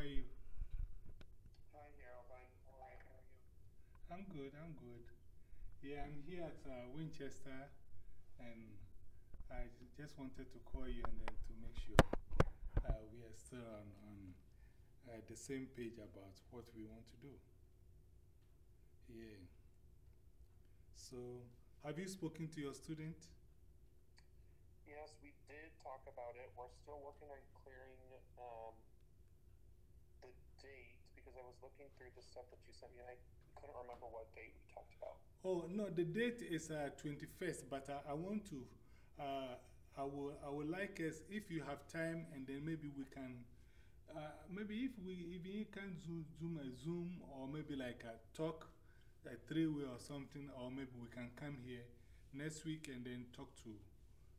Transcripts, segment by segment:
are you? Hi, Harold. I'm all right. How are you? I'm good, I'm good. Yeah, I'm here at uh, Winchester and I just wanted to call you and then to make sure uh, we are still on, on uh, the same page about what we want to do. Yeah. So, have you spoken to your student? Yes, we did talk about it. We're still working on clearing um, because I was looking through the stuff that you sent me. and I couldn't remember what date we talked about. Oh, no, the date is uh, 21st, but I, I want to. Uh, I, will, I would like us, if you have time, and then maybe we can. Uh, maybe if we if you can zoom, zoom a Zoom or maybe like a talk, a three way or something, or maybe we can come here next week and then talk to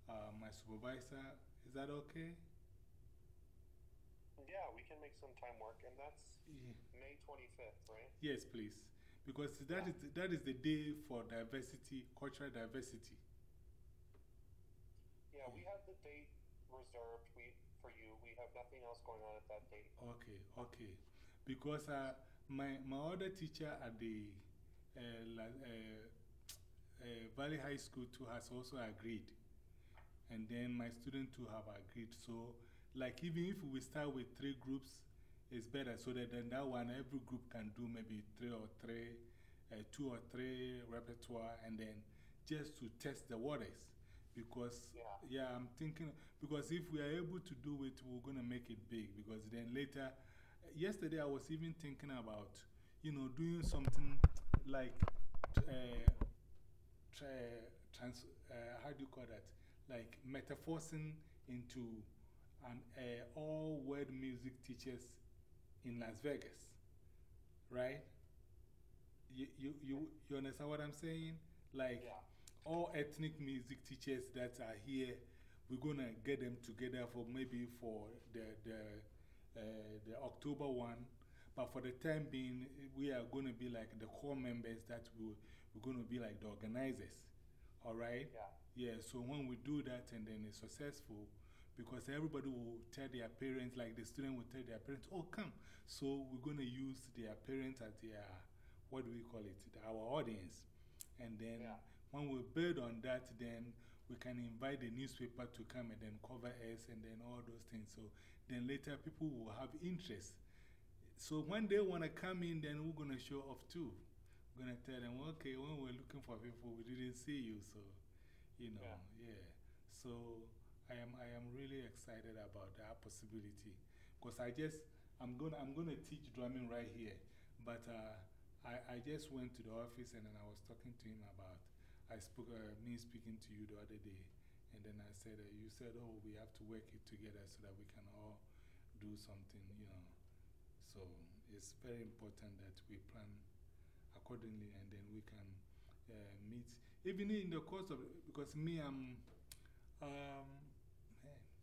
uh, my supervisor. Is that okay? Yeah, we can make some time work, and that's Yeah. May 25th, right? Yes, please. Because that is, that is the day for diversity, cultural diversity. Yeah, we have the date reserved we, for you. We have nothing else going on at that date. Okay, okay. Because uh, my, my other teacher at the uh, la, uh, uh, Valley High School too has also agreed. And then my student too have agreed. So, like, even if we start with three groups, it's better so that then that one every group can do maybe three or three, uh, two or three repertoire, and then just to test the waters. Because, Yeah. yeah, I'm thinking, because if we are able to do it, we're going to make it big. Because then later, yesterday I was even thinking about, you know, doing something like uh, tra trans, uh, how do you call that? Like metaphosing into an uh, all world music teachers in Las Vegas, right? You, you, you, you understand what I'm saying? Like Yeah. all ethnic music teachers that are here, we're going to get them together for maybe for the, the, uh, the October one. But for the time being, we are going to be like the core members that we, we're going to be like the organizers. All right? Yeah. Yeah, so when we do that and then it's successful, because everybody will tell their parents, like the student will tell their parents, oh, come. So we're going to use their parents as their, what do we call it, our audience. And then Yeah. when we build on that, then we can invite the newspaper to come and then cover us and then all those things. So then later people will have interest. So when they want to come in, then we're going to show off too. We're going to tell them, okay, when we're looking for people, we didn't see you. So, you know, yeah. So I am, I am really excited about that possibility. Because I just, I'm going I'm gonna teach drumming right here. But uh, I, I just went to the office and then I was talking to him about, I spoke, uh, me speaking to you the other day. And then I said, uh, you said, oh, we have to work it together so that we can all do something, you know. So it's very important that we plan accordingly and then we can meet. Even in the course of, because me, I'm, um,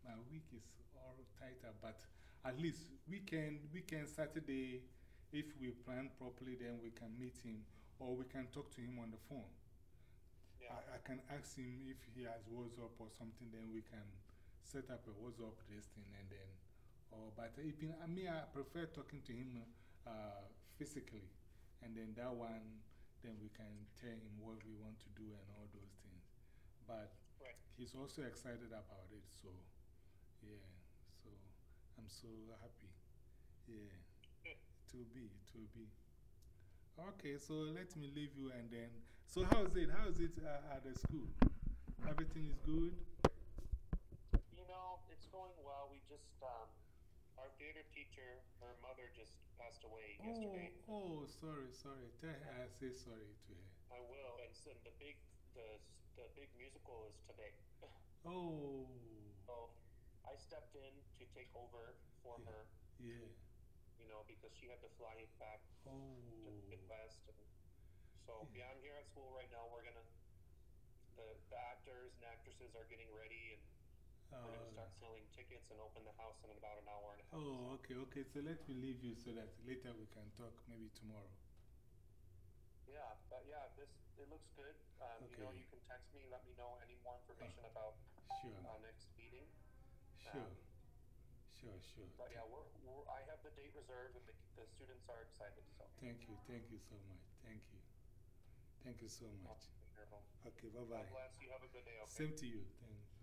my week is all tighter, but at least weekend, weekend, Saturday, if we plan properly, then we can meet him or we can talk to him on the phone. Yeah. I, I can ask him if he has WhatsApp or something, then we can set up a WhatsApp this thing and then. Or, but even, I mean, I prefer talking to him uh, physically. And then that one, then we can tell him what we want to do and all those things. But Right. he's also excited about it, so yeah. So I'm so happy. Yeah. It will be, it will be. Okay, so let me leave you and then. So, how's it? How's it uh, at the school? Everything is good? You know, it's going well. We just, um, our theater teacher, her mother just passed away yesterday. Oh, oh, sorry, sorry. Tell her I say sorry to her. I will. And so the big, the, the big musical is today. Oh, So I stepped in to take over for Yeah. her, yeah. you know, because she had to fly back to the Oh, Midwest. And so, Yeah. yeah, I'm here at school right now. We're gonna, the, the actors and actresses are getting ready and we're gonna uh, start selling tickets and open the house in about an hour and a half. oh, okay, okay. So let me leave you so that later we can talk maybe tomorrow. Yeah, but yeah, this, it looks good. Um, you know, you can text me, let me know any more information about Sure, our next. Sure, Um, Sure, sure. But yeah, we're, we're, I have the date reserved and the, the students are excited, so. Thank you, thank you so much. Thank you. Thank you so much. Okay, bye bye. God bless you. Have a good day, okay? Same to you. Thanks.